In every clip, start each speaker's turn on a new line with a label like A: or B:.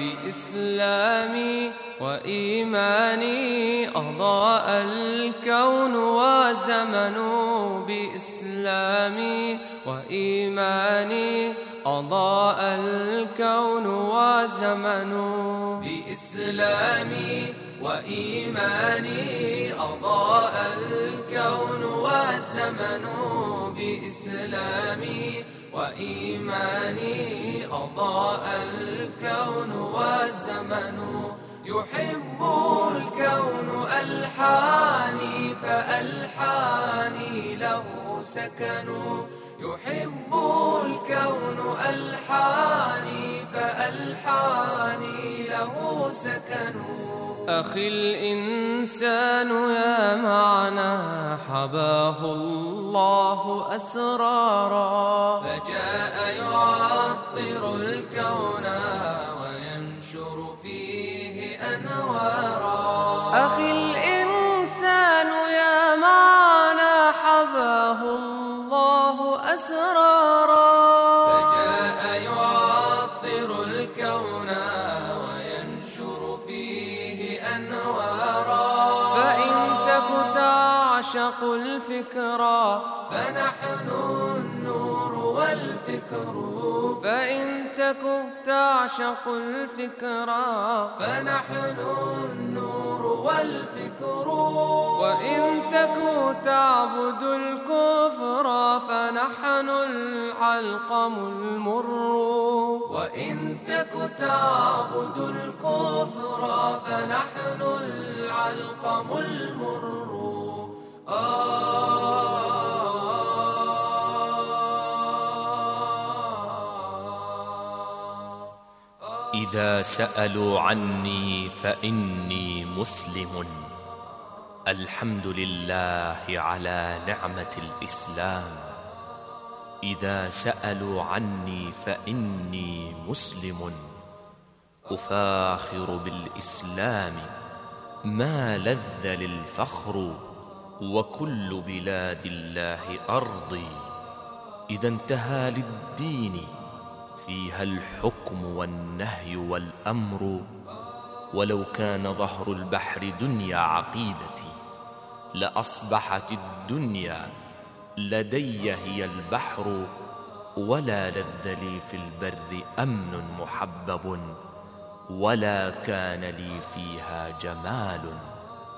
A: بإسلامي وإيماني أضاء الكون وزمن بإسلامي وإيماني أضاء الكون وزمن بإسلامي وإيماني أضاء الكون والزمن بإسلامي وإيماني أضاء الكون والزمن يحب الكون ألحاني فألحاني له سكن يحب الكون ألحاني فألحاني له سكن أخي الإنسان يا معنى حباه الله أسرارا أسرارا. فجاء يعطر الكون وينشر فيه أنوارا. فإن تك تعشق الفكرة فنحن النور والفكر. فإن تك تعشق الفكرة فنحن النور والفكر. وإن تك تعبد الكفر فنحن العلقم المر. وإن تك تعبد الكفر فنحن العلقم المر.
B: إذا سألوا عني فإني مسلم. الحمد لله على نعمة الإسلام. إذا سألوا عني فإني مسلم. أفاخر بالإسلام ما لذ للفخر وكل بلاد الله أرضي إذا انتهى للدين فيها الحكم والنهي والأمر. ولو كان ظهر البحر دنيا عقيدتي لأصبحت الدنيا لدي هي البحر ولا لذ لي في البر أمن محبب ولا كان لي فيها جمال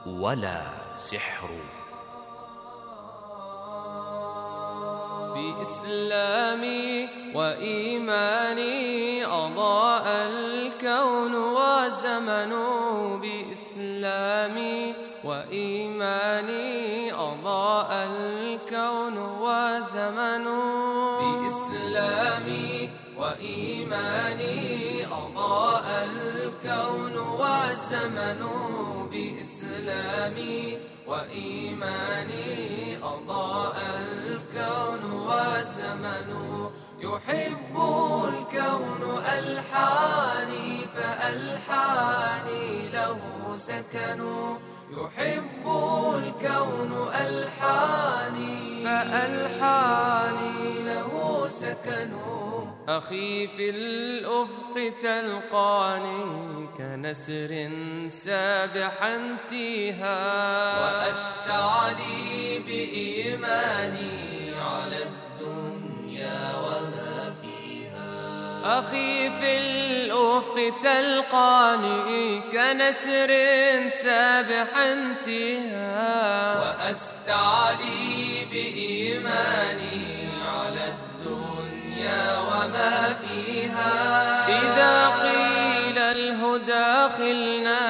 B: ولا سحر.
A: بإسلامي وإيماني الكون وزمن بإسلامي وإيماني. أضاء الكون والزمن بإسلامي وإيماني. أضاء الكون والزمن يحب الكون. ألحاني فألحاني له سكن. يحب الكون ألحاني. فألحاني. له سكن. أخي في الأفق تلقاني كنسر سابحا تيها وأستعلي بإيماني. أخي في الأفق تلقاني كنسر سابحا تيها وأستعلي بإيماني على الدنيا وما فيها. إذا قيل الهدى خلنا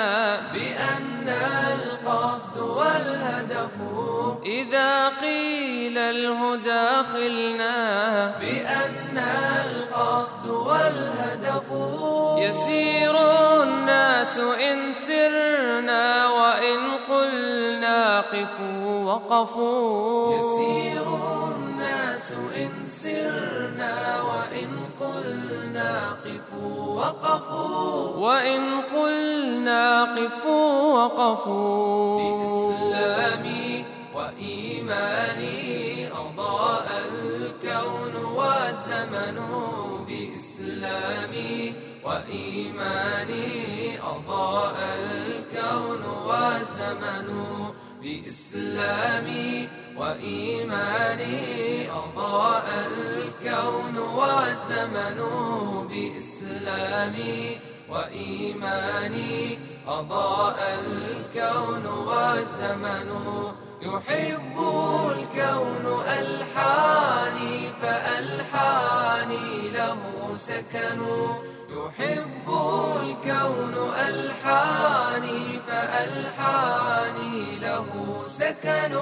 A: بأن القصد والهدف. إذا قيل الهدى خلنا بأن القصد والهدف يسير الناس إن سرنا وإن قلنا قفوا وقفوا. يسير الناس إن سرنا وإن قلنا قفوا وقفوا. وإن قلنا قفوا وقفوا. بإسلامي وإيماني بإسلامي وإيماني أضاء الكون والزمن بإسلامي وإيماني أضاء الكون والزمن بإسلامي وإيماني أضاء الكون والزمن يحب الكون ألحاني فألحاني له سكن. يحب الكون ألحاني فألحاني له سكن.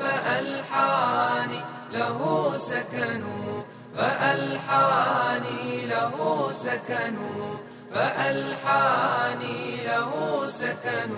A: فألحاني له سكن. فألحاني له سكن. فألحاني له سكن.